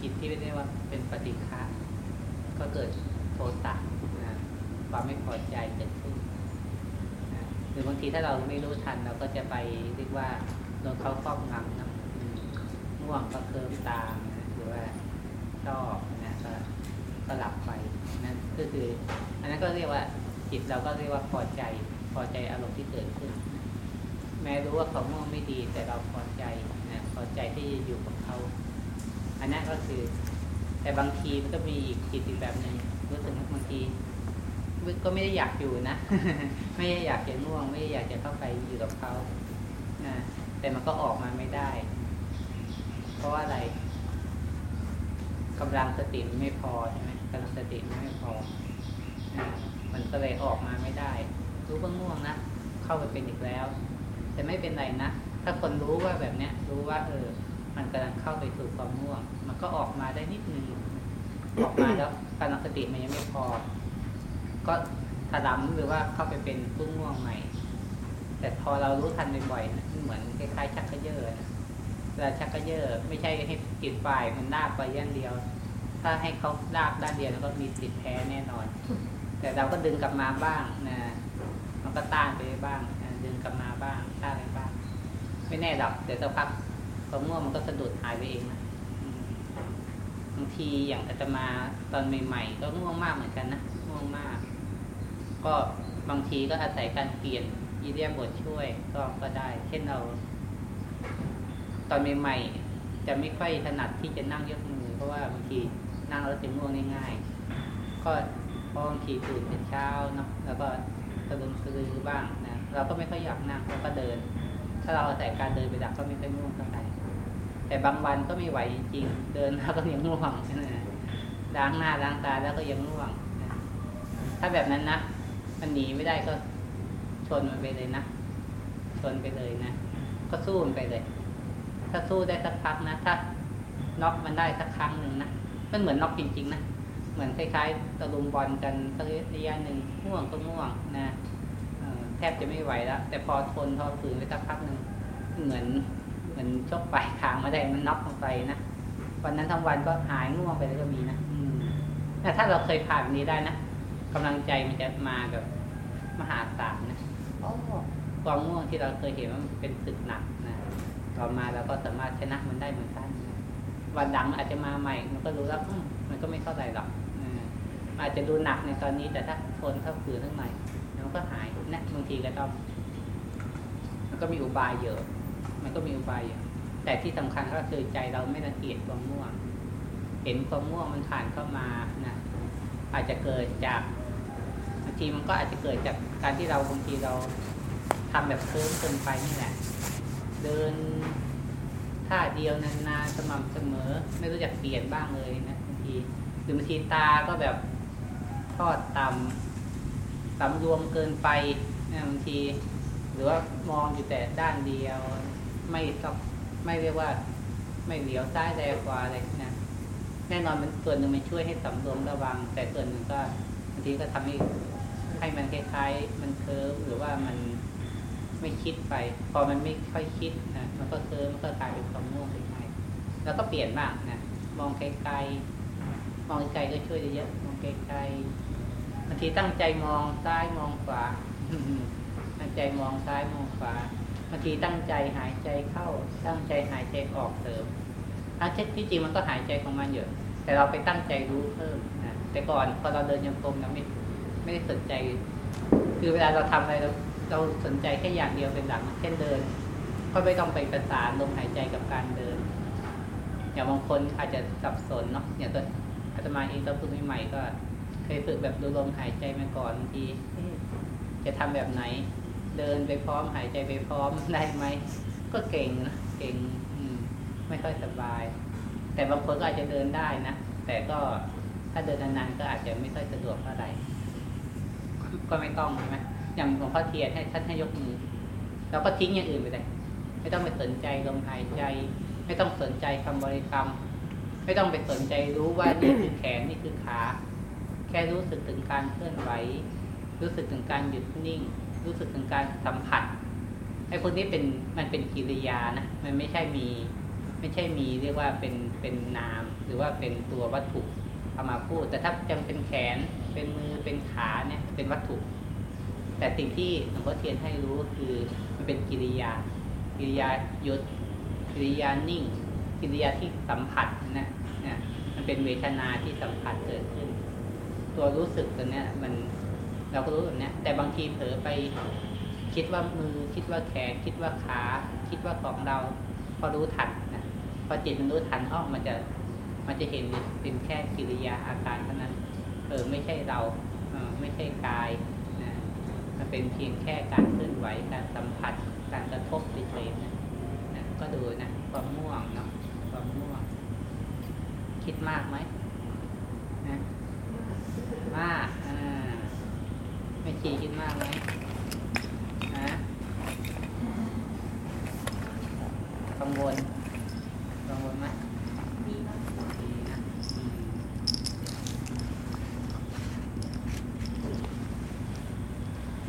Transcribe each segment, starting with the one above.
จิตที่เรียกว่าเป็นปฏิฆะก็เกิดโทสะนะความไม่พอใจเกิดขึ้นนะหรือบางทีถ้าเราไม่รู้ทันเราก็จะไปเรียกว่าโดนเขาครอบงำนะอืมง่วงก็เคลิมตามนะหรือว่าชอบนะก็ก็หลับไปนั่นก็คือ อันนั้นก็เรียกว่าจิตเราก็เรียกว่าพอใจพอใจอารมณ์ที่เกิดขึ้น แม้รู้ว่าเขาง่วงไม่ดีแต่เราพอใจนะพอใจที่จะอยู่กับเขา อันนั้นก็คือ แต่บางทีมันก็มีอีกจิตอีกแบบหนึ่งรู้สึกว่าบางทีก็ไม่ได้อยากอยู่นะไม่ได้อยากจะง่วง ไม่ได้อยากจะเข้าไปอยู่กับเขานะแต่มันก็ออกมาไม่ได้ เพราะว่าอะไรกำลังสติมันไม่พอใช่ไหมกำลังสติมันไม่พอนะมันก็เลยออกมาไม่ได้ รู้ว่าง่วงนะเข้าไปเป็นอีกแล้ว แต่ไม่เป็นไรนะถ้าคนรู้ว่าแบบเนี้ย รู้ว่า เออ มันกำลังเข้าไปสู่ความง่วง มันก็ออกมาได้นิดนึงออกมาแล้วกำลังสติมันยังไม่พอ ก็ถลำหรือว่าเข้าไปเป็นผู้ง่วงใหม่ แต่พอเรารู้ทันบ่อยๆนะเหมือนคล้ายๆชักกระเยอะนะเวลาชักกระเยอะไม่ใช่ให้จิตฝ่ายมันลากไปย่างเดียว ถ้าให้เขาลากด้านเดียวแล้วก็มีสิทธิ์แพ้แน่นอน แต่เราก็ดึงกลับมาบ้างนะมันก็ต้านไปบ้างดึงกลับมาบ้างต้านไปบ้าง ไม่แน่หรอกเดี๋ยวสักพัก ความง่วงมันก็สะดุดหายไปเองนะบางทีอย่างอาตมาตอนใหม่ๆก็ง่วงมากเหมือนกันนะง่วงมาก ก็บางทีก็อาศัยการเปลี่ยนยีเรียบทช่วยก็ก็ได้ เช่นเรา ตอนใหม่ๆจะไม่ค่อยถนัดที่จะนั่งยกมือ เพราะว่าบางทีนั่งแล้วจะง่วงง่ายๆก็พราะบางทีตื่นเป็นเช้าเนาะแล้วก็สะดุ้งสะดือบ้างนะเราก็ไม่ค่อยอยากนั่งเราก็เดิน ถ้าเราอาศัยการเดินไปดักก็ไม่ค่อยง่วงเท่าไหร่ แต่บางวันก็ไม่ไหวจริงๆ เดินแล้วก็ยังง่วงล้างหน้าล้างตาแล้วก็ยังง่วง ถ้าแบบนั้นนะ มันหนีไม่ได้ก็ชนมันไปเลยนะ ชนไปเลยนะ ก็สู้มันไปเลย ถ้าสู้ได้สักพักนะ ถ้าน็อกมันได้สักครั้งหนึ่งนะ มันเหมือนน็อกจริงๆนะ เหมือนคล้ายๆตะลุมบอลกันสักระยะหนึ่งง่วงก็ง่วงนะแทบจะไม่ไหวแล้ว แต่พอทนพอฝืนไปสักพักหนึ่งเหมือน มือนชกปลายคางมาได้มันน็อกลงไปนะวันนั้นทั้งวันก็หายง่วงไปแล้วก็มีนะอืมแต่ถ้าเราเคยผ่านแบบนี้ได้นะกำลังใจมันจะมาแบบมหาศาลนะโอ้ความง่วงที่เราเคยเห็นว่ามันเป็นศึกหนักนะต่อมาเราก็สามารถชนะมันได้เหมือนกันนะวันหลังอาจจะมาใหม่ มันก็รู้แล้วอืมมันก็ไม่เท่าไหร่หรอกอ่าอาจจะดูหนักในตอนนี้แต่ถ้าทนถ้าฝืนทั้งใหม่มันก็หายนะบางทีก็ต้องมันก็มีอุบายเยอะ มันก็มีอุบายแต่ที่สำคัญก็คือใจเราไม่รังเกียจความง่วง เห็นความง่วงมันผ่านเข้ามานะอาจจะเกิดจากบางทีมันก็อาจจะเกิดจากการที่เราบางทีเราทำแบบเคลิ้มเกินไปนี่แหละ เดินท่าเดียวนานๆสม่ำเสมอ ไม่รู้จักเปลี่ยนบ้างเลยนะบางทีหรือบางทีตาก็แบบทอดต่ำสำรวมเกินไปนะบางที หรือว่ามองอยู่แต่ด้านเดียว ไม่ต้องไม่เรียกว่า ไม่เหลียวซ้ายแลขวาอะไรนะแน่นอนมันส่วนหนึ่งมันช่วยให้สำรวมระวัง แต่ส่วนหนึ่งก็บางทีก็ทำให้ให้มันคล้ายๆ มันเคิร์ฟหรือว่ามันไม่คิดไป พอมันไม่ค่อยคิดนะมันก็เคิร์มมันก็กลายเป็นความง่วงไปง่ายๆแล้วก็เปลี่ยนบ้างนะมองไกลๆมองไกลก็ช่วยได้เยอะมองไกลๆบางทีตั้งใจมองซ้ายมองขวาตั้งใจมองซ้ายมองขวา บางทีตั้งใจหายใจเข้า ตั้งใจหายใจออกเสริมถ้าเช็ดที่จริงมันก็หายใจของมันเยอะแต่เราไปตั้งใจรู้เพิ่มนะแต่ก่อนพอเราเดินยังกรมเราไม่ไม่ได้สนใจ คือเวลาเราทำอะไรเราเราสนใจแค่อย่างเดียวเป็นหลักเช่นเดิน ก็ไม่ต้องไปประสานลมหายใจกับการเดิน อย่างบางคนอาจจะสับสนเนาะอย่างตัวอาตมาเองตอนฝึกใหม่ๆก็ เคยฝึกแบบดูลมหายใจมาก่อนบางทีจะทำแบบไหน เดินไปพร้อมหายใจไปพร้อมได้ไหมก็เก่งนะเก่งไม่ค่อยสบาย แต่บางคนก็อาจจะเดินได้นะแต่ก็ถ้าเดินนานๆก็อาจจะไม่ค่อยสะดวกเท่าไหร่ก็ไม่ต้องใช่ไหมอย่างหลวงพ่อเทียนให้ท่านให้ยกมือเราก็ทิ้งอย่างอื่นไปเลยไม่ต้องไปสนใจลมหายใจ ไม่ต้องสนใจคำบริกรรม ไม่ต้องไปสนใจรู้ว่านี่คือแขนนี่คือขา แค่รู้สึกถึงการเคลื่อนไหว รู้สึกถึงการหยุดนิ่ง รู้สึกถึงการสัมผัสไอ้คนนี้เป็นมันเป็นกิริยานะมันไม่ใช่มีไม่ใช่มีเรียกว่าเป็นเป็นนาม หรือว่าเป็นตัววัตถุเอามาพูด แต่ถ้าจำเป็นแขนเป็นมือเป็นขาเนี่ยเป็นวัตถุ แต่สิ่งที่หลวงพ่อเทียนให้รู้คือมันเป็นกิริยา กิริยาหยุดกิริยานิ่ง กิริยาที่สัมผัสนะเนี่ยมันเป็นเวทนาที่สัมผัสเกิดขึ้น ตัวรู้สึกตัวเนี้ยมัน เราก็รู้แบบนี้แต่บางทีเผลอไปคิดว่ามือคิดว่าแขนคิดว่าขา คิดว่าของเรา พอรู้ทันนะพอจิตมันรู้ทันอ้อมันจะมันจะเห็นเป็นแค่กิริยาอาการเท่านั้นเออไม่ใช่เราเออไม่ใช่กายนะมันเป็นเพียงแค่การเคลื่อนไหวการสัมผัสการกระทบเฉยๆนะนะก็ดูนะความม่วงเนาะความม่วง คิดมากไหมนะมาก ไม่ชีคิดมากไหมนะกังวลกังวลไหมดีนะดีนะอืม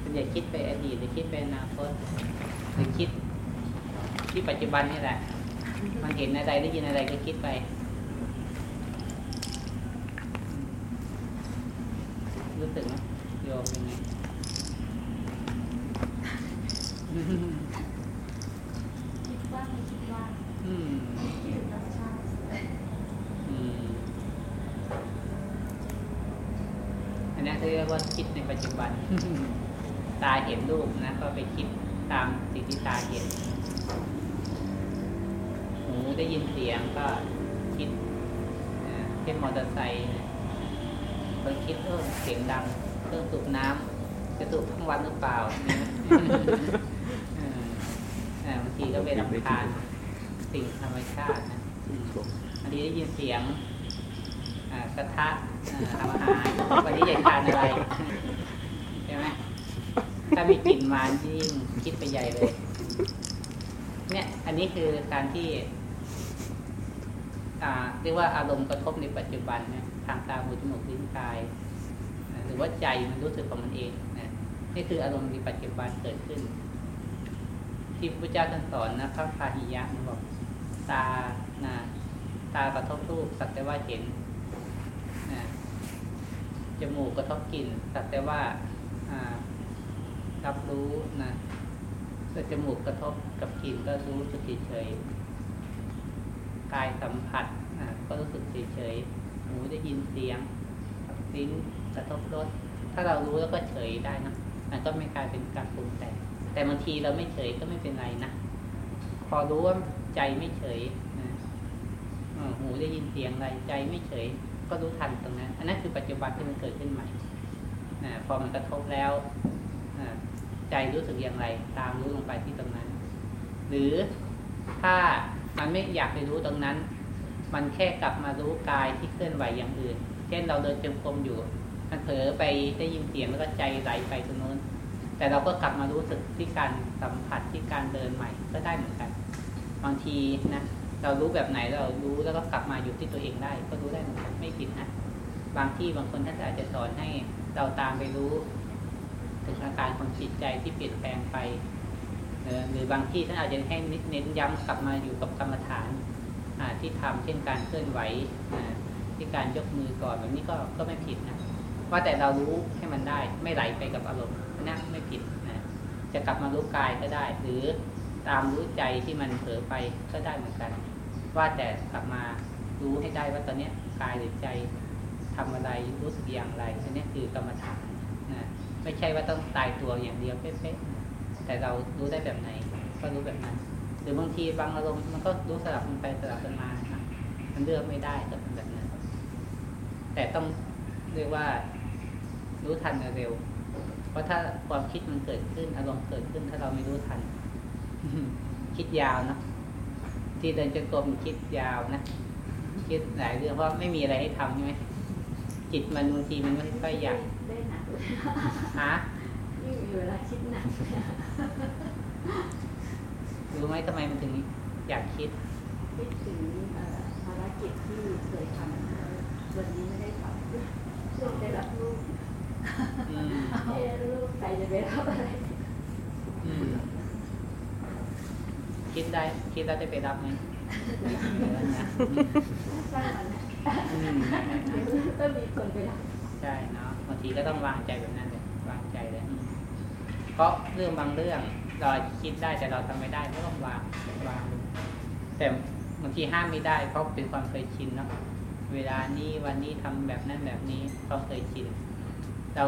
คุณอย่าคิดไปอดีตหรือคิดไปอนาคตหรือคิดที่ปัจจุบันนี่แหละ มันเห็นอะไรได้ยินอะไรก็คิดไปรู้สึกไหมเป็นไง คิดว่าไม่คิดว่า อืม อยู่ธรรมชาติ อืมอันนี้เขาเรียก ว่าคิดในปัจจุบัน ตาเห็นรูปนะ ก็ไปคิดตามสิ่งที่ตาเห็น หูได้ยินเสียงก็คิดอ่าเช่นมอเตอร์ไซค์เนี่ยคนคิดเออเสียงดังเครื่องสูบน้ำจะสูบทั้งวันหรือเปล่าเนี่ยเอออ่าบางทีก็ไปรำคาญสิ่งธรรมชาตินะอืมบางทีได้ยินเสียงอ่า กระทะอาทำอาหารวันนี้อยากทานอะไรใช่ไหมถ้ามีกลิ่นมายิ่งคิดไปใหญ่เลย เนี่ยอันนี้คือการที่อาเรียกว่าอารมณ์กระทบในปัจจุบันเนี่ยทางตาหูจมูกลิ้นกาย หรือว่าใจมันรู้สึกของมันเองนะนี่คืออารมณ์ในปัจจุบันเกิดขึ้น ที่พระเจ้าท่านสอนนะพระพาหิยะมันบอกตานะตากระทบรูปสักแต่ว่าเห็น จมูกกระทบกลิ่นสักแต่ว่ารับรู้นะก็จมูกกระทบกับกลิ่นก็รู้สึกเฉยกายสัมผัสนะก็รู้สึกเฉยๆหูได้ยินเสียงลิ้นกระทบรสถ้าเรารู้แล้วก็เฉยได้นะมันก็ไม่กลายเป็นการปรุงแต่งแต่บางทีเราไม่เฉยก็ไม่เป็นไรนะพอรู้ว่าใจไม่เฉยนะหูได้ยินเสียงอะไรใจไม่เฉย ก็รู้ทันตรงนั้น อันนั้นคือปัจจุบันที่มันเกิดขึ้นใหม่นะพอมันกระทบแล้วใจรู้สึกอย่างไร ตามรู้ลงไปที่ตรงนั้น หรือถ้ามันไม่อยากไปรู้ตรงนั้น มันแค่กลับมารู้กายที่เคลื่อนไหวอย่างอื่น เช่นเราเดินจงกรมอยู่ มันเผลอไปได้ยินเสียงแล้วก็ใจไหลไปตรงโน้น แต่เราก็กลับมารู้สึกที่การสัมผัสที่การเดินใหม่ก็ได้เหมือนกัน บางทีนะ เรารู้แบบไหนเรารู้แล้วก็กลับมาอยู่ที่ตัวเองได้ ก็รู้ได้เหมือนกันไม่ผิดนะบางที่บางคนท่านอาจจะสอนให้เราตามไปรู้ ถึงอาการของจิตใจที่เปลี่ยนแปลงไปหรือบางที่ท่านอาจจะให้เน้นย้ำกลับมาอยู่กับกรรมฐานที่ทำเช่นการเคลื่อนไหวที่การยกมือก่อนแบบนี้ก็ก็ไม่ผิดนะว่าแต่เรารู้ให้มันได้ไม่ไหลไปกับอารมณ์นะไม่ผิดนะจะกลับมารู้กายก็ได้ หรือตามรู้ใจที่มันเผลอไปก็ได้เหมือนกัน ว่าแต่กลับมารู้ให้ได้ว่าตอนเนี้ยกายหรือใจทำอะไรรู้สึกอย่างไรอันนี้คือกรรมฐานนะไม่ใช่ว่าต้องตายตัวอย่างเดียวเป๊ะๆแต่เรารู้ได้แบบไหน ก็รู้แบบนั้น หรือบางทีบางอารมณ์มันก็รู้สลับมันไปสลับกันมานะมันเลือกไม่ได้ก็เป็นแบบนั้น แต่ต้องเรียกว่ารู้ทันเร็วเพราะถ้าความคิดมันเกิดขึ้นอารมณ์เกิดขึ้น ถ้าเราไม่รู้ทัน คิดยาวนะ ที่เดินจงกรมคิดยาวนะคิดหลายเรื่องเพราะไม่มีอะไรให้ทำใช่ไหมจิตมันบางทีมันไม่ค่อยอยากได้หนักเลยหายิ่งมีเวลาคิดหนักรู้ไหมทำไมมันถึงอยากคิดคิดถึงเอ่อภารกิจที่เคยทำแล้ววันนี้ไม่ได้ทำช่วงได้รับลูกอืมเอ๊ะลูกใครจะไปรับอะไรอืมคิดได้ คิดแล้วได้ไปรับไหมเดี๋ยวนะสร้างมันนะอืมเดี๋ยวต้องมีคนไปรับใช่เนาะบางทีก็ต้องวางใจแบบนั้นเลยวางใจเลยอืมเพราะเรื่องบางเรื่องเราคิดได้แต่เราทำไม่ได้ก็ต้องวางวางลงแต่บางทีห้ามไม่ได้เพราะเป็นความเคยชินเนาะเวลานี้วันนี้ทำแบบนั้นแบบนี้ความเคยชินเรา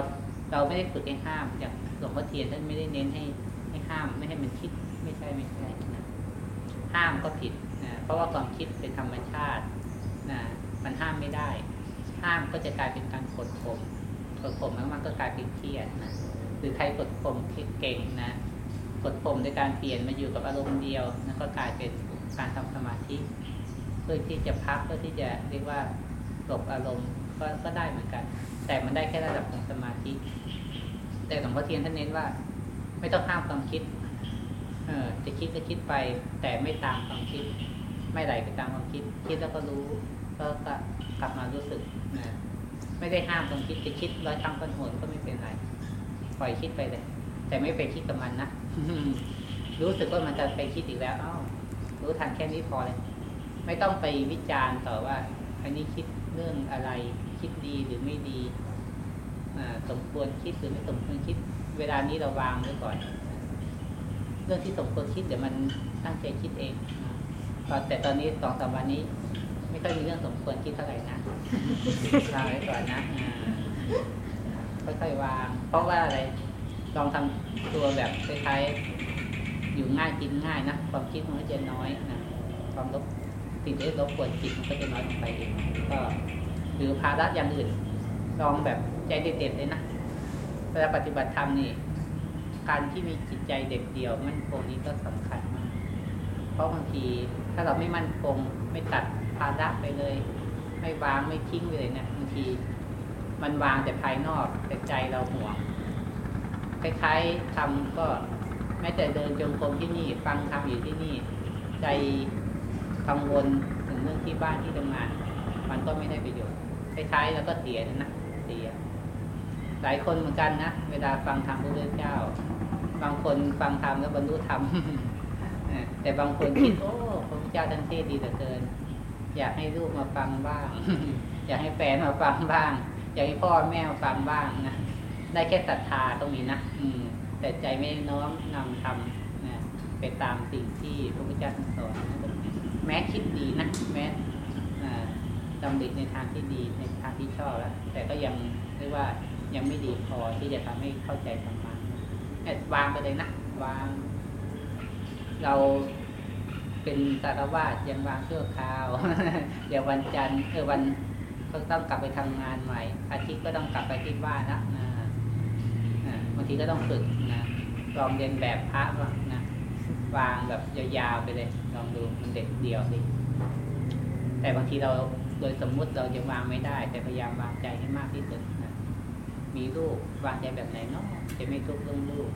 เราไม่ได้ฝึกให้ห้ามอย่างหลวงพ่อเทียนท่านไม่ได้เน้นให้ให้ห้ามไม่ให้มันคิดไม่ใช่ไม่ใช่นะ ห้ามก็ผิดนะเพราะว่าความคิดเป็นธรรมชาตินะมันห้ามไม่ได้ ห้ามก็จะกลายเป็นการกดข่มกดข่มแล้วมันก็กลายเป็นเครียดนะหรือใครกดข่มเก่งนะกดข่มในการเปลี่ยนมาอยู่กับอารมณ์เดียวนั่นก็กลายเป็นการทำสมาธิเพื่อที่จะพักเพื่อที่จะเรียกว่าหลบอารมณ์ก็ก็ได้เหมือนกัน แต่มันได้แค่ระดับของสมาธิ แต่หลวงพ่อเทียนท่านเน้นว่า ไม่ต้องห้ามความคิด เออจะคิดก็คิดไป แต่ไม่ตามความคิด ไม่ไหลไปตามความคิด คิดแล้วก็รู้ก็ก็กลับมารู้สึกนะไม่ได้ห้ามความคิดจะคิดร้อยครั้งพันหนก็ไม่เป็นไรปล่อยคิดไปเลย แต่ไม่ไปคิดกับมันนะรู้สึกว่ามันจะไปคิดอีกแล้วอ้าวรู้ทันแค่นี้พอเลย ไม่ต้องไปวิจารณ์ต่อว่า อันนี้คิดเรื่องอะไร คิดดีหรือไม่ดีอ่าสมควรคิดหรือไม่สมควรคิด เวลานี้เราวางไว้ก่อน เรื่องที่สมควรคิดเดี๋ยวมันตั้งใจคิดเองตอนแต่ตอนนี้สองสามวันนี้ ไม่ค่อยมีเรื่องสมควรคิดเท่าไหร่นะวางไว้ก่อนนะค่อยๆวาง เพราะว่าอะไรลองทำตัวแบบคล้ายๆอยู่ง่ายกินง่ายนะความคิดมันก็จะน้อยนะความรบสิ่งที่รบกวนจิตมันก็จะน้อยลงไปเองก็หรือภาระอย่างอื่น ลองแบบใจเด็ดๆเลยนะเวลาปฏิบัติธรรมนี่ การที่มีจิตใจเด็ดเดี่ยวมั่นคงนี้ก็สำคัญมาก เพราะบางทีถ้าเราไม่มั่นคงไม่ตัดภาระไปเลย ไม่วางไม่ทิ้งไปเลยเนะี่ยบางที มันวางแต่ภายนอกแต่ใจเราห่วงคล้ายๆทำก็แม้แต่เดินจงกรมที่นี่ ฟังทำอยู่ที่นี่ ใจกังวลถึงเรื่องที่บ้านที่ทำงาน มันก็ไม่ได้ประโยชน์คล้ายๆแล้วก็เสียนะเสีย หลายคนเหมือนกันนะ เวลาฟังธรรมพระพุทธเจ้า บางคนฟังธรรมแล้วบรรลุธรรมแต่บางคนคิดโอ้พระพุทธเจ้าท่านเทศดีเหลือเกิน อยากให้ลูกมาฟังบ้าง อยากให้แฟนมาฟังบ้าง อยากให้พ่อแม่มาฟังบ้างนะได้แค่ศรัทธาตรงนี้นะอืม แต่ใจไม่น้อมนำทำนะไปตามสิ่งที่พระพุทธเจ้าสอนแม้คิดดีนะแม้ดำริในทางที่ดีในทางที่ชอบแล้วแต่ก็ยังเรียกว่า ยังไม่ดีพอที่จะทำให้เข้าใจธรรมะวางไปเลยนะวาง เราเป็นสารวาสยังวางชั่วคราวเดี๋ยววันจันทร์เออวันก็ต้องกลับไปทำงานใหม่ อาทิตย์ก็ต้องกลับไปที่บ้านนะอ่าอ่าบางทีก็ต้องฝึกนะลองเรียนแบบพระบ้างนะวางแบบยาวๆไปเลยลองดูมันเด็ดเดียวสิแต่บางทีเราโดยสมมุติเรายังวางไม่ได้ แต่พยายามวางใจให้มากที่สุด มีลูกวางใจแบบไหนเนาะจะไม่ทุกข์เรื่องลูก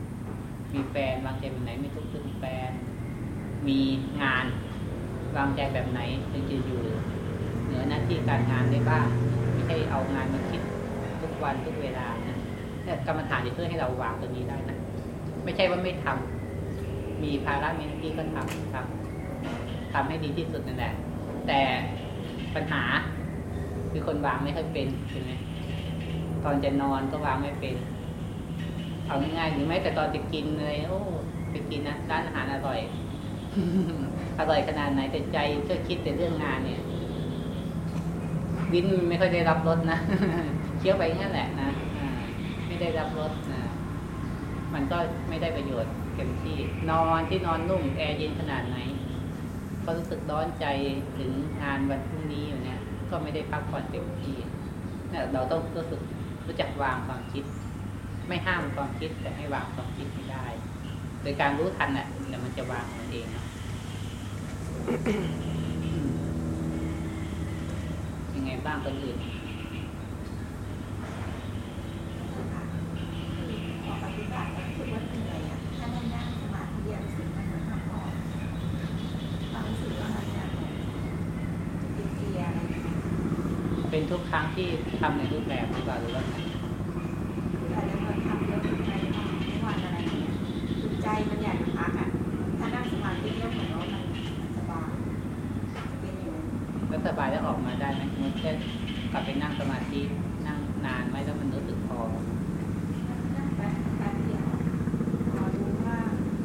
มีแฟนวางใจแบบไหนไม่ทุกข์เรื่องแฟน มีงานวางใจแบบไหนถึงจะอยู่ เหนือหน้าที่การงานได้บ้างไม่ใช่เอางานมาคิดทุกวันทุกเวลานะเนี่ยกรรมฐานจะช่วยให้เราวางตรงนี้ได้นะไม่ใช่ว่าไม่ทำมีภาระมีหน้าที่ก็ทำทำทำให้ดีที่สุดนั่นแหละแต่ปัญหาคือคนวางไม่ค่อยเป็นใช่ไหม ตอนจะนอนก็วางไม่เป็น เอาง่ายๆหรือแม้แต่ตอนจะกินอะไรโอ้ไปกินนะร้านอาหารอร่อย อร่อยขนาดไหนแต่ใจก็คิดแต่เรื่องงานเนี่ยลิ้นไม่ค่อยได้รับรสนะเคี้ยวไปงั้นแหละนะไม่ได้รับรสนะมันก็ไม่ได้ประโยชน์เต็มที่ นอนที่นอนนุ่มแอร์เย็นขนาดไหนก็รู้สึกร้อนใจถึงงานวันพรุ่งนี้อยู่เนี่ย ก็ไม่ได้พักผ่อนเต็มที่นี่เราต้องรู้สึก รู้จักวางความคิด ไม่ห้ามความคิดแต่ให้วางความคิดไม่ได้ โดยการรู้ทันน่ะเดี๋ยวมันจะวางมันเองเนาะยังไงบ้างคนอื่น พอปฏิบัติแล้วรู้สึกว่าเหนื่อยอะถ้านั่งนั่งสมาธิอะรู้สึกมันเหมือนพักผ่อนความรู้สึกว่ามันจะเพลียๆอะไรอย่างเงี้ย เป็น ที่ทำในรูปแบบหรือเปล่าหรือว่าไง แต่แล้วก็ทำเยอะเกินไปทุกวันอะไรอย่างเงี้ยคือใจมันอยากจะพักอะถ้านั่งสมาธิแล้วเหมือนว่ามันมันสบายเป็นอย่างนั้น แล้วสบายแล้วออกมาได้ไหมสมมติเช่นกลับไปนั่งสมาธินั่งนานไหมแล้วมันรู้สึกพอ นั่งแป๊บแป๊บเดียวพอรู้ว่า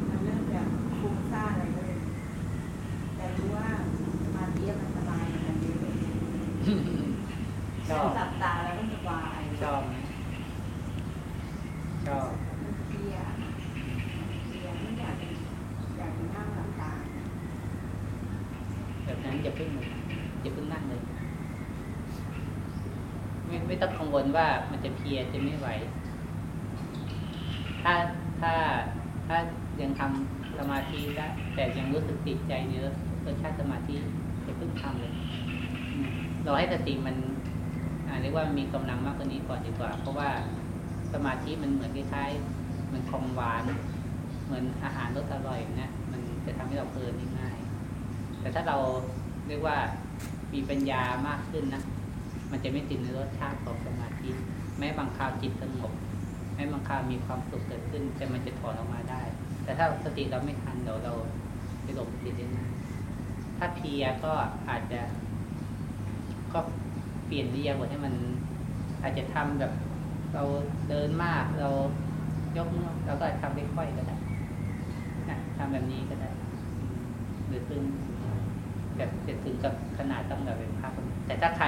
มันเริ่มแบบฟุ้งซ่านอะไรเลย แต่รู้ว่าสมาธิมันสบายเหมือนกันเยอะเลย ชอบ หลับตาแล้วก็สบาย ชอบไหมชอบ มันเพลียเพลียไม่อยากจะอยากจะนั่งหลับตา แบบนั้นอย่าเพิ่งอย่าเพิ่งนั่งเลย ไม่ วลว่ามันจะเพียจะไม่ไหว ถ้าถ้าถ้ายังทำสมาธิได้วแต่ยังรู้สึกติดใจในรสชาติสมาธิอย่าเพิ่งทำเลยเราให้สติมันเรียกว่ามีกำลังมากกว่านี้ก่อนดีกว่า เพราะว่าสมาธิมันเหมือนคล้ายๆมือนของหวาน เหมือนอาหารรสอร่อยนะมันจะทำให้เราเพลินง่าย แต่ถ้าเราเรียกว่ามีปัญญามากขึ้นนะ มันจะไม่ติดในรสชาติของสมาธิแม้บางคราวจิตสงบแม้บางคราวมีความสุขเกิดขึ้น แต่มันจะถอนออกมาได้ แต่ถ้าสติเราไม่ทันเดี๋ยวเราไปหลงติดได้ง่ายถ้าเพียก็อาจจะ ก็เปลี่ยนเรียบทให้มัน อาจจะทำแบบ เราเดินมากเรายกเราก็ทำค่อยๆก็ได้นะทำแบบนี้ก็ได้ หรือซึ่งแบบจะถึงกับขนาดต้องแบบเป็นพักแต่ถ้าใคร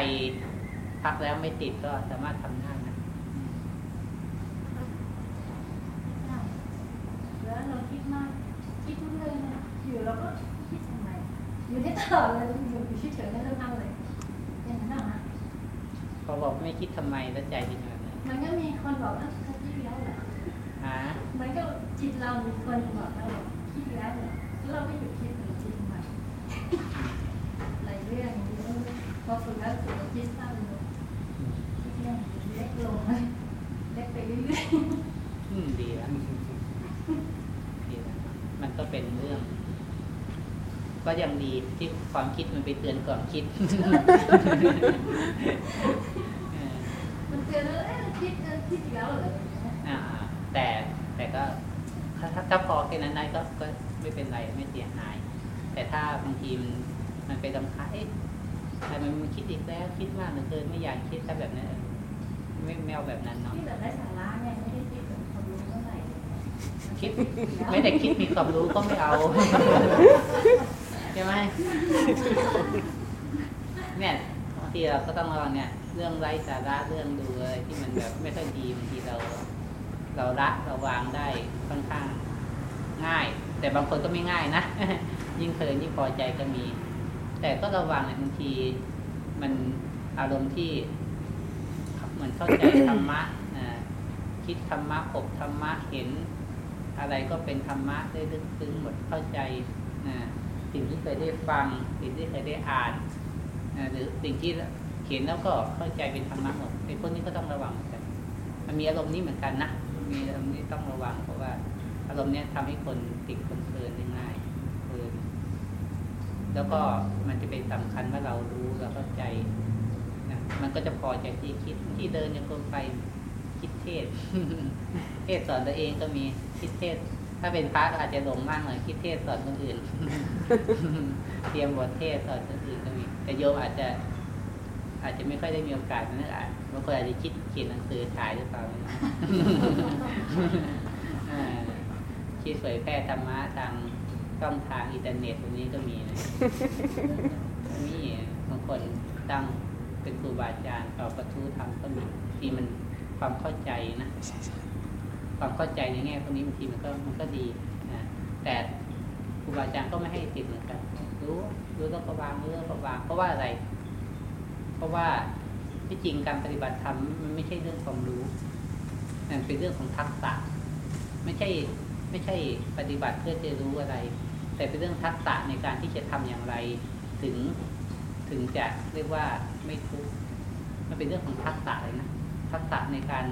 พักแล้วไม่ติดก็สามารถทำได้นะอืมแล้วเราคิดมากคิดทุกเรื่องนะอยู่เราก็คิดทำไมอยู่ได้ตลอดเลยอยู่เฉยๆไม่ต้องทำเลยอย่างนั้นนะพอบอกไม่คิดทำไมแล้วใจเป็นแบบไหนมันก็มีคนบอกว่าคิดแล้วเหรอฮะมันก็จิตเรามีคนบอกเราคิดแล้วเหรอแล้วเราไม่หยุดคิดเลยคิดทำไมหลายเรื่องอย่างนี้พอฝึกแล้วฝึกคิดสั้นลง อืม คิดเรื่องเล็กลงเลยเล็กไปเรื่อยอืมดีแล้วดีแล้วมันก็เป็นเรื่อง ก็ยังดีที่ความคิดมันไปเตือนก่อนคิดเออๆมันเตือนแล้วเอ๊ะคิดเออคิดอีกแล้วเหรออ่า แต่แต่ก็ถ้าถ้าถ้าพอแค่นั้นได้ก็ก็ไม่เป็นไรไม่เสียหาย แต่ถ้าบางทีมันมันไปลำคาญเอ๊ะทำไมมันคิดอีกแล้ว คิดมากเหลือเกินไม่อยากคิดถ้าแบบนั้นเออ ไม่ไม่เอาแบบนั้นเนาะที่แบบได้สาระไงไม่ได้คิดแบบความรู้เท่าไหร่คิดไม่แต่คิดมีความรู้ก็ไม่เอาใช่ไหมเนี่ยบางทีเราก็ต้องระวังเนี่ย เรื่องไร้สาระเรื่องดูอะไรที่มันแบบไม่ค่อยดีบางทีเรา เราละเราวางได้ค่อนข้างง่าย แต่บางคนก็ไม่ง่ายนะยิ่งเพลินยิ่งพอใจก็มี แต่ก็ระวังเนี่ยบางทีมันอารมณ์ที่เห มือนเข้าใจธรรมะคิดธรรมะอบธรรมะเห็น อะไรก็เป็นธรรมะได้ลึกซึ้งหมดเข้าใจสิ่งที่เคยได้ฟัง สิ่งที่เคยได้อ่านหรือสิ่งที่เขียนแล้วก็เข้าใจเป็นธรรมะหมดไอ้พวกนี้ก็ต้องระวังเหมือนกันมันมีอารมณ์นี้เหมือนกันนะมีอารมณ์นี้ต้องระวังเพราะว่า อารมณ์เนี้ยทำให้คนติดคนเพลินได้ง่ายเพลินแล้วก็มันจะเป็นสำคัญว่าเรารู้เราเข้าใจ มันก็จะพอใจที่คิดที่เดินยังคงไปคิดเทศ เทศสอนตัวเองก็มีคิดเทศ ถ้าเป็นพระก็อาจจะหลงมากหน่อยคิดเทศสอนคนอื่น เตรียมบทเทศสอนคนอื่นก็มี แต่โยมอาจจะ อาจจะไม่ค่อยได้มีโอกาสนะอาจบางคนอาจจะคิดเขียนหนังสือขายหรือเปล่าไม่รู้อ่าคิดเผยแพร่ธรรมะทางช่องทางอินเทอร์เน็ตตรงนี้ก็มีนะมีบางคนตั้ง เป็นครูบาอาจารย์ต่อกระทู้ทำก็มีที่มันความเข้าใจนะความเข้าใจในแง่พวกนี้บางทีมันก็มันก็ดีนะแต่ครูบาอาจารย์ก็ไม่ให้ติดเหมือนกันรู้รู้แล้วก็วางรู้แล้วก็วางเพราะว่าอะไร เพราะว่าที่จริงการปฏิบัติธรรมมันไม่ใช่เรื่องความรู้มันเป็นเรื่องของทักษะ ไม่ใช่ไม่ใช่ปฏิบัติเพื่อจะรู้อะไร แต่เป็นเรื่องทักษะในการที่จะทำอย่างไร ถึง ถึงจะเรียกว่าไม่ทุกข์มันเป็นเรื่องของทักษะเลยนะทักษะในการ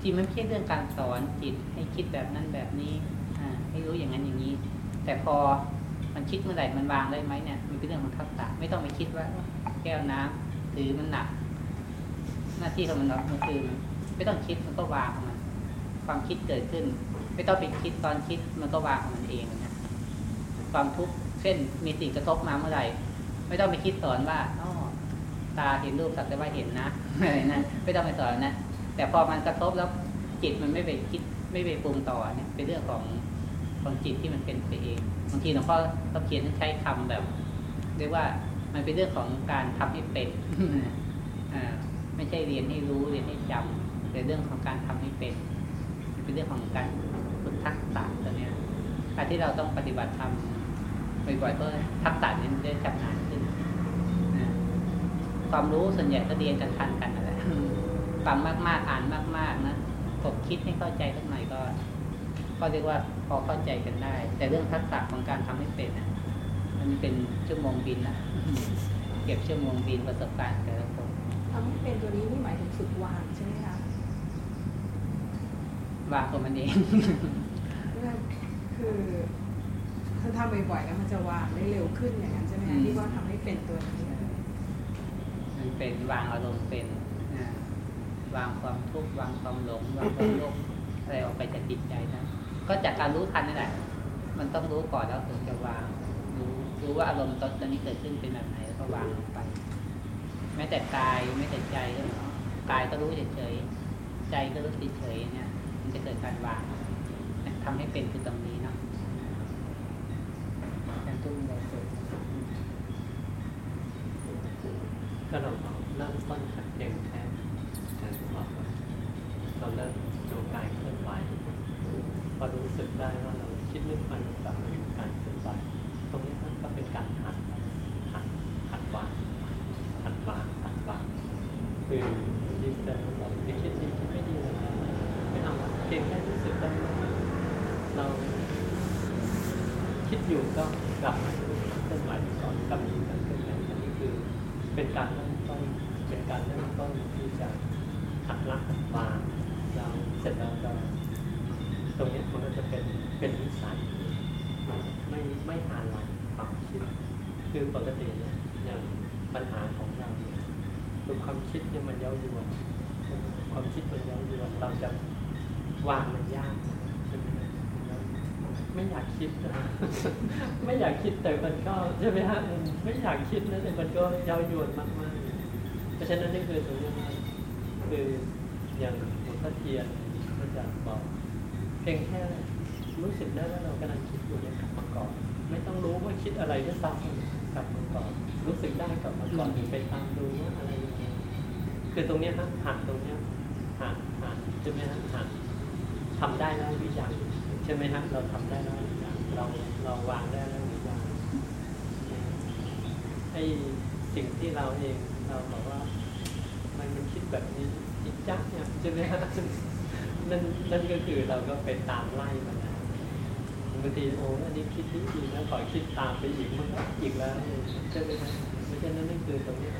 ที่มันไม่ใช่เรื่องการสอนจิตให้คิดแบบนั้นแบบนี้อให้รู้อย่างนั้นอย่างนี้ แต่พอมันคิดเมื่อไหร่มันวางได้ไหมเนี่ยมันเป็นเรื่องของทักษะไม่ต้องไปคิดว่า แก้วน้ำถือมันหนัก หน้าที่ของมันมันคือไม่ต้องคิดมันก็วางของมัน ความคิดเกิดขึ้น ไม่ต้องไปคิดตอนคิดมันก็วางของมันเองนะความทุกข์เช่นมีสิ่งกระทบมาเมื่อไหร่ ไม่ต้องไปคิดสอนว่าตาเห็นรูปสักแต่ว่าเห็นนะอะไรนะไม่ต้องไปสอนนะแต่พอมันกระทบแล้วจิตมันไม่ไปคิดไม่ไปปรุงต่อเนี่ยเป็นเรื่องของของจิตที่มันเป็นไปเองบางทีหลวงพ่อเขาเขียนใช้คำแบบ เรียกว่ามันเป็นเรื่องของการทำให้เป็นอ่าไม่ใช่เรียนให้รู้เรียนให้จำแต่เรื่องของการทำให้เป็น เป็นเรื่องของการฝึกทักษะตัวเนี้ยการที่เราต้องปฏิบัติธรรม บ่อยๆก็ทักษะนี้มันได้ชำนาญขึ้นนะความรู้ส่วนใหญ่ก็เรียนกันทันกันนั่นแหละฟังมากๆอ่านมาก ๆนะกดคิดให้เข้าใจสักหน่อยก็ ก็เรียกว่าพอเข้าใจกันได้ แต่เรื่องทักษะของการทำให้เป็นนะมันเป็นชั่วโมงบินนะเก็บชั่วโมงบินประสบการณ์แต่ละคนทำให้เป็นตัวนี้นี่หมายถึงฝึกวางใช่ไหมคะวางตัวมันเองนั่นคือ ถ้าทำบ่อยๆแล้วมันจะวางได้เร็วขึ้นอย่างนั้นใช่ไหมอืคะมที่ว่าทำให้เป็นตัวนี้มันเป็นวางอารมณ์เป็นนะวางความทุกข์วางความหลงวางความโลภอะไรออกไปจากจิตใจนะก็จากการรู้ทันนี่แหละมันต้องรู้ก่อนแล้วถึงจะวางรู้รู้ว่าอารมณ์ตอนนี้เกิดขึ้นเป็นแบบไหนแล้วก็วางลงไป แม้แต่กายแม้แต่ใจก็กายก็รู้เฉยๆใจก็รู้เฉยๆเนี่ย มันจะเกิดการวางเนี่ยทำให้เป็นคือตรงนี้เนาะการตุ้มเราเกิด ก็เราเริ่มต้นจากเพียงแค่การบอกว่าเราเริ่มดูกายเคลื่อนไหวพอรู้สึกได้ว่าเราคิดนึกมันกับการเคลื่อนไหวตรงนี้มันก็เป็นการหัดหัดหัดวางหัดวางหัดวางคือที่แสดงว่าเราไม่คิดดีคิดไม่ดีเลยไม่เอาอะเพียงแค่รู้สึกได้ว่าเราคิดอยู่ก็กลับมาเคลื่อนไหวก่อนกลับมาดูการเคลื่อนไหวอันนี้คือเป็นการเริ่มต้นเป็นการเริ่มต้นที่จะหักลักวางเราเสร็จแล้วเราตรงนี้มันก็จะเป็นเป็นนิสัยไม่ไม่อ่านหลังความคิด คือปกติเนี่ยอย่างปัญหาของเราเนี่ยคือความคิดเนี่ยมันเย้ายวนความคิดมันเย้ายวนเราจะ วางมันยากใช่ไหมไม่อยากคิดนะไม่อยากคิดแต่มันก็ใช่ไหมฮะอืมไม่อยากคิดนะแต่มันก็เย้ายวนมากๆ เพราะฉะนั้นนี่คือตรงนี้ว่าคืออย่างหลวงพ่อเทียนก็จะบอก เพียงแค่รู้สึกได้ว่าเรากำลังคิดอยู่เนี่ยกลับมาก่อนไม่ต้องรู้ว่าคิดอะไรก็ซ้ำกลับมาก่อนรู้สึกได้กลับมาก่อนถึงไปตามดูว่าอะไรยังไงคือตรงเนี้ยฮะหักตรงเนี้ยหักหักใช่ไหมฮะหัก ทำได้แล้วหรือยังใช่ไหมฮะเราทำได้แล้วหรือยังเราเราวางได้แล้วหรือยังไอ้สิ่งที่เราเองเราบอกว่า มันมันคิดแบบนี้จิตจักเนี่ยใช่ไหมฮะนั่นนั่นก็คือเราก็ไปตามไล่มันนะบางทีโอ้อันนี้คิดดีดีนะขอคิดตามไปอีกมันก็อีกแล้วใช่ไหมฮะเพราะฉะนั้นนั่นคือตรงนี้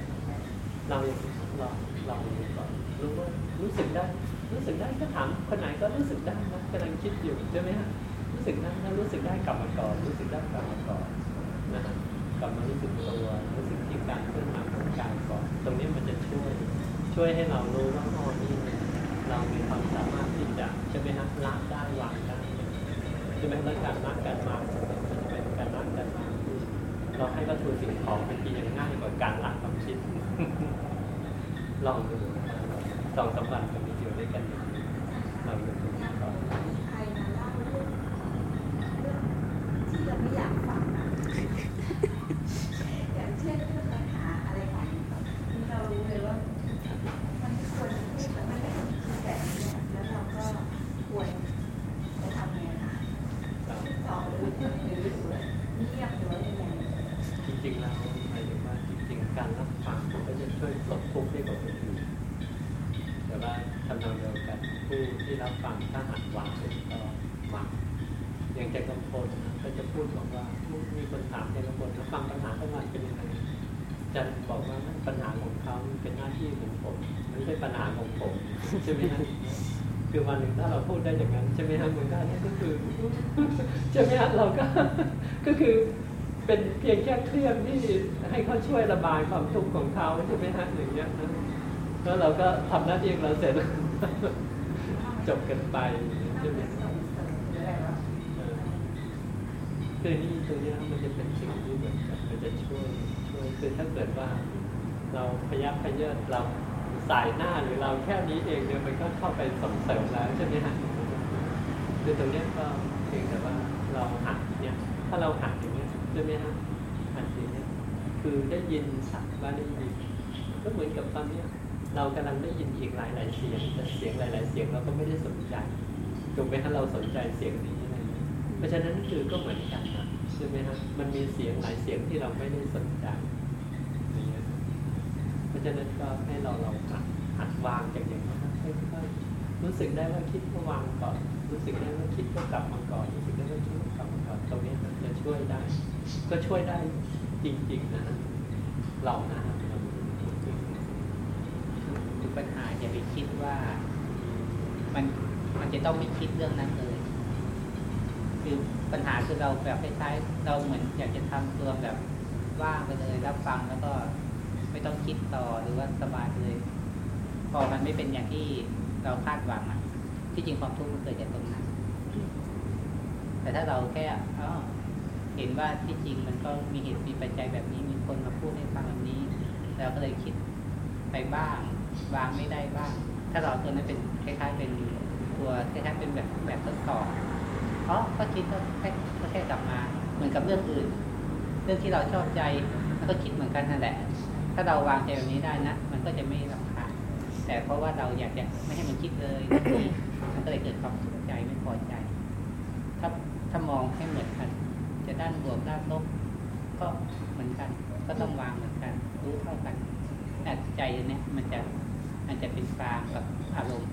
เราอย่างเราเราก่อนรู้ว่ารู้สึกได้ รู้สึกได้ก็ถามคนไหนก็รู้สึกได้นะกำลังคิดอยู่ใช่ไหมฮะรู้สึกได้ถ้ารู้สึกได้กลับมาก่อนรู้สึกได้กลับมาก่อนนะกลับมารู้สึกตัวรู้สึกที่การเคลื่อนไหวของกายก่อนตรงนี้มันจะช่วยช่วยให้เรารู้ว่าอ๋อนี่เรามีความสามารถที่จะใช่ไหมฮะละได้วางได้ใช่ไหมแล้วการละการวางมันจะเป็นการละการวางเราให้วัตถุสิ่งของเป็นทียังง่ายกว่าการละความคิดลองดูสองสามวันจะมีอยู่ด้วยกันลองดูก่อน ใครมาเล่าเรื่องเรื่องที่เราไม่อยากฟังอะอย่างเช่นเรื่องปัญหาอะไรของที่เรารู้เลยว่า มันไม่ควรจะพูดแต่มันไม่ควรคิดแบบนี้แล้วเราก็ควรจะทำไงคะต่อหรือหรือเงียบหรือว่ายังไง จริงๆแล้วหมายถึงว่าจริงๆ การรับฟังก็จะช่วยลดทุกข์ได้กว่าคนอื่นแต่ว่าทำนองเดียวกันผู้ ผู้ที่รับฟังถ้าหัดวางเป็นก็วางอย่างใจกำพลนะก็จะพูดบอกว่ามีคนถามใจกำพลว่า ฟังปัญหาเป็นยังไงจะบอกว่าปัญหาของเขาเป็นหน้าที่ของผมไม่ใช่ปัญหาของผมใช่ไหมฮะคือวันหนึ่งถ้าเราพูดได้อย่างนั้นใช่ไหมฮะเหมือนกันนี่ก็คือใช่ไหมฮะเราก็ก็คือเป็นเพียงแค่เครื่องที่ให้เขาช่วยระบายความทุกข์ของเขาใช่ไหมฮะอย่างเงี้ยแล้วเราก็ทำหน้าที่ของเราเสร็จจบกันไปใช่ไหมเออคือนี่ตัวเนี้มันจะเป็นสิ่งที่เหมือนกัน จะช่วยช่วยคือถ้าเกิดว่า เราพยับพยเยิดเราสายหน้าหรือเราแค่นี้เองเนี่ยมันก็เข้าไปส่งเสริมแล้วใช่ไหมฮะคือตรงนี้ก็เพียงแต่ว่าเราหัดเนี่ยถ้าเราหัดอย่างเงี้ยใช่ไหมฮะหัดอย่างเงี้ยคือได้ยินสักว่าได้ยินก็เหมือนกับตอนเนี้ยเรากำลังได้ยินอีกหลายหลายเสียงแต่เสียงหลายๆเสียงเราก็ไม่ได้สนใจถูกไหมฮะเราสนใจเสียงนี้อะไรเงี้ยเพราะฉะนั้นคือก็เหมือนกันนะ ช่ไหมฮะมันมีเสียงหลายเสียงที่เราไม่ได้สนใจอย่างเงี้ยเพราะฉะนั้นก็ให้เราเราหัดหัดวางจากอย่างนี้นค่อยๆรู้สึกได้ว่าคิดก็วางก่อน รู้สึกได้ว่าคิดก็กลับมาก่อนรู้สึกได้ว่าคิดก็กลับมาก่อนตรงนี้จะช่วยได้ ก็ช่วยได้จริง ๆ นะเรานะปัญหาอย่าไปคิดว่า มันมันจะต้องไม่คิดเรื่องนั้นเลย คือปัญหาคือเราแบบคล้ายๆเราเหมือนอยากจะทำตัวแบบว่างไปเลยรับฟังแล้วก็ไม่ต้องคิดต่อหรือว่าสบายเลย พอมันไม่เป็นอย่างที่เราคาดหวังอะที่จริงความทุกข์มันเกิดจากตรงนั้น แต่ถ้าเราแค่เห็นว่าที่จริงมันก็มีเหตุมีปัจจัยแบบนี้มีคนมาพูดให้ฟังแบบนี้เราก็เลยคิดไปบ้างวางไม่ได้บ้าง ถ้าเราตัวนั้นเป็นคล้าย ๆ เป็นตัวคล้ายๆเป็นแบบแบบทดสอบ อ๋อก็คิดก็แค่ก็แค่กลับมา เหมือนกับเรื่องอื่น เรื่องที่เราชอบใจมันก็คิดเหมือนกันนั่นแหละ ถ้าเราวางใจแบบนี้ได้นะ มันก็จะไม่รำคาญแต่เพราะว่าเราอยากจะไม่ให้มันคิดเลย มันก็เลยเกิดความสนใจไม่พอใจ ถ้าถ้ามองให้เหมือนกัน จะด้านบวกด้านลบก็เหมือนกัน ก็ต้องวางเหมือนกัน รู้เท่ากันแต่ใจเนี่ยมันจะมันจะเป็นกลางกับอารมณ์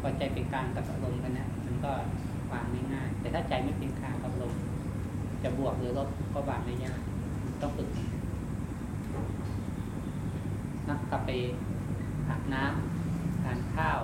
พอใจเป็นกลางกับอารมณ์กันนะมันก็วางไม่ง แต่ถ้าใจไม่เป็นกลางกับลมจะบวกหรือลบก็บางได้ยากต้องฝึกนะกลับไปอาบน้ำทานข้าว